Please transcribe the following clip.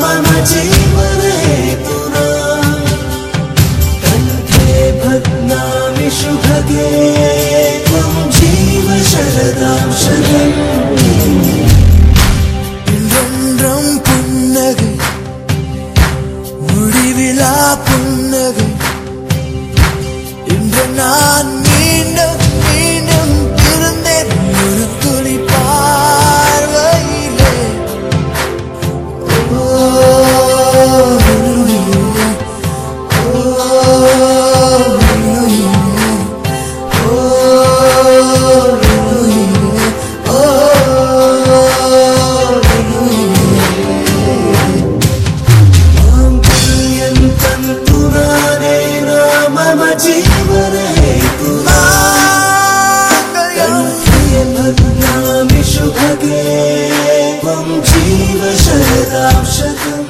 मम जीवनहेतुना कण्ठे भग्नामि त्वं जीवन है भगवामिषु भगे त्वं जीव शरदांशतम्